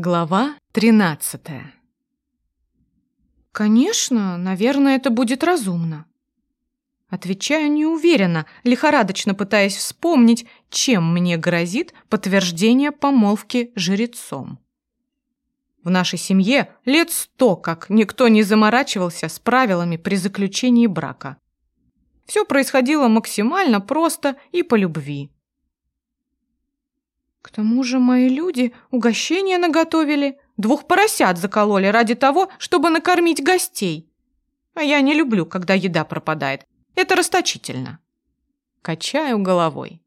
Глава тринадцатая. Конечно, наверное, это будет разумно. Отвечаю неуверенно, лихорадочно пытаясь вспомнить, чем мне грозит подтверждение помолвки жрецом. В нашей семье лет сто, как никто не заморачивался с правилами при заключении брака. Все происходило максимально просто и по любви. К тому же мои люди угощения наготовили, двух поросят закололи ради того, чтобы накормить гостей. А я не люблю, когда еда пропадает. Это расточительно. Качаю головой.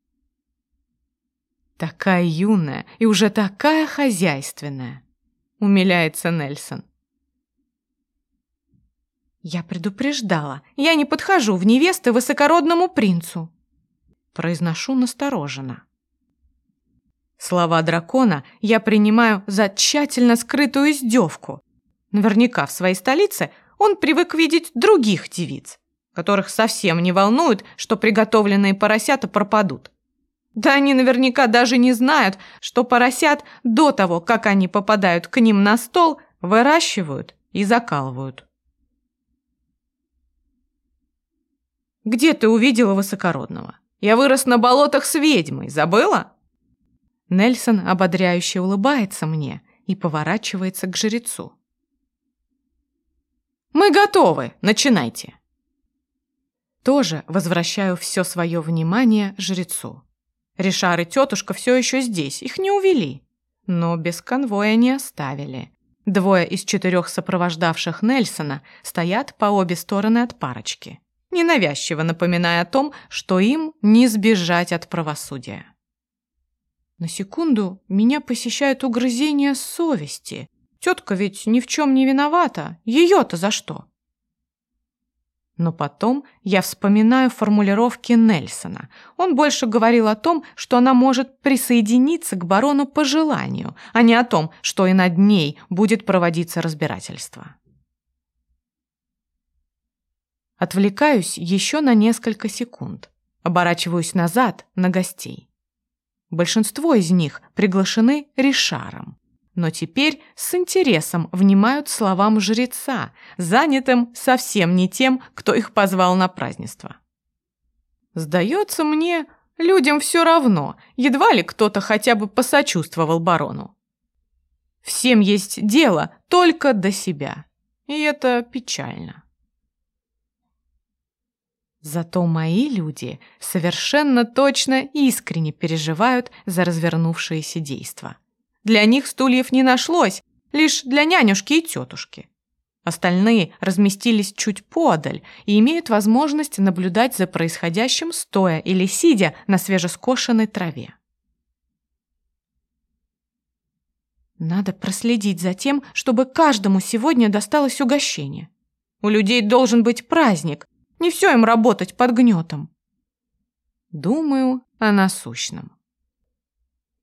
Такая юная и уже такая хозяйственная, умиляется Нельсон. Я предупреждала, я не подхожу в невесты высокородному принцу. Произношу настороженно. Слова дракона я принимаю за тщательно скрытую издевку. Наверняка в своей столице он привык видеть других девиц, которых совсем не волнует, что приготовленные поросята пропадут. Да они наверняка даже не знают, что поросят до того, как они попадают к ним на стол, выращивают и закалывают. «Где ты увидела высокородного? Я вырос на болотах с ведьмой, забыла?» Нельсон ободряюще улыбается мне и поворачивается к жрецу. «Мы готовы, начинайте!» Тоже возвращаю все свое внимание жрецу. Ришар и тетушка все еще здесь, их не увели. Но без конвоя не оставили. Двое из четырех сопровождавших Нельсона стоят по обе стороны от парочки, ненавязчиво напоминая о том, что им не сбежать от правосудия. На секунду меня посещает угрызение совести. Тетка ведь ни в чем не виновата. Ее-то за что? Но потом я вспоминаю формулировки Нельсона. Он больше говорил о том, что она может присоединиться к барону по желанию, а не о том, что и над ней будет проводиться разбирательство. Отвлекаюсь еще на несколько секунд. Оборачиваюсь назад на гостей. Большинство из них приглашены Ришаром. Но теперь с интересом внимают словам жреца, занятым совсем не тем, кто их позвал на празднество. Сдается мне, людям все равно, едва ли кто-то хотя бы посочувствовал барону. Всем есть дело только до себя, и это печально. Зато мои люди совершенно точно искренне переживают за развернувшееся действо. Для них стульев не нашлось, лишь для нянюшки и тетушки. Остальные разместились чуть подаль и имеют возможность наблюдать за происходящим стоя или сидя на свежескошенной траве. Надо проследить за тем, чтобы каждому сегодня досталось угощение. У людей должен быть праздник, не все им работать под гнетом. Думаю о насущном.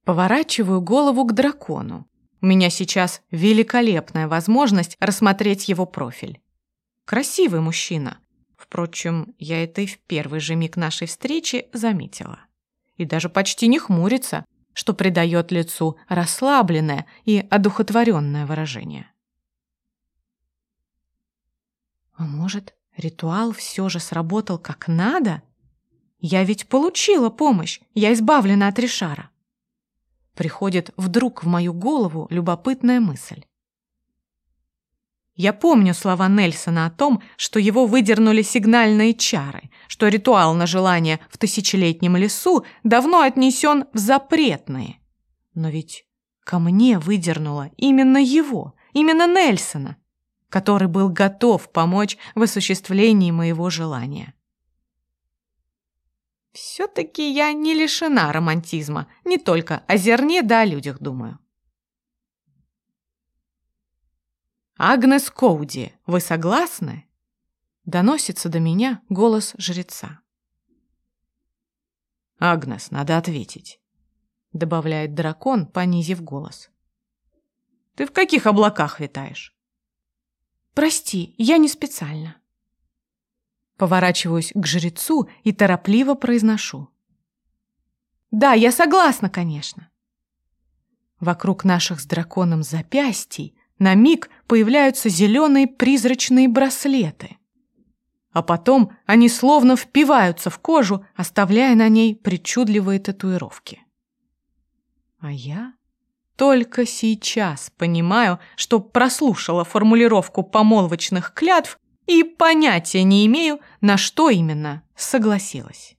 Поворачиваю голову к дракону. У меня сейчас великолепная возможность рассмотреть его профиль. Красивый мужчина. Впрочем, я это и в первый же миг нашей встречи заметила. И даже почти не хмурится, что придает лицу расслабленное и одухотворенное выражение. А может, Ритуал все же сработал как надо? Я ведь получила помощь, я избавлена от Ришара. Приходит вдруг в мою голову любопытная мысль. Я помню слова Нельсона о том, что его выдернули сигнальные чары, что ритуал на желание в тысячелетнем лесу давно отнесен в запретные. Но ведь ко мне выдернуло именно его, именно Нельсона который был готов помочь в осуществлении моего желания. Все-таки я не лишена романтизма, не только о зерне да о людях думаю. «Агнес Коуди, вы согласны?» Доносится до меня голос жреца. «Агнес, надо ответить», — добавляет дракон, понизив голос. «Ты в каких облаках витаешь?» Прости, я не специально. Поворачиваюсь к жрецу и торопливо произношу. Да, я согласна, конечно. Вокруг наших с драконом запястий на миг появляются зеленые призрачные браслеты. А потом они словно впиваются в кожу, оставляя на ней причудливые татуировки. А я только сейчас понимаю, что прослушала формулировку помолвочных клятв и понятия не имею, на что именно согласилась.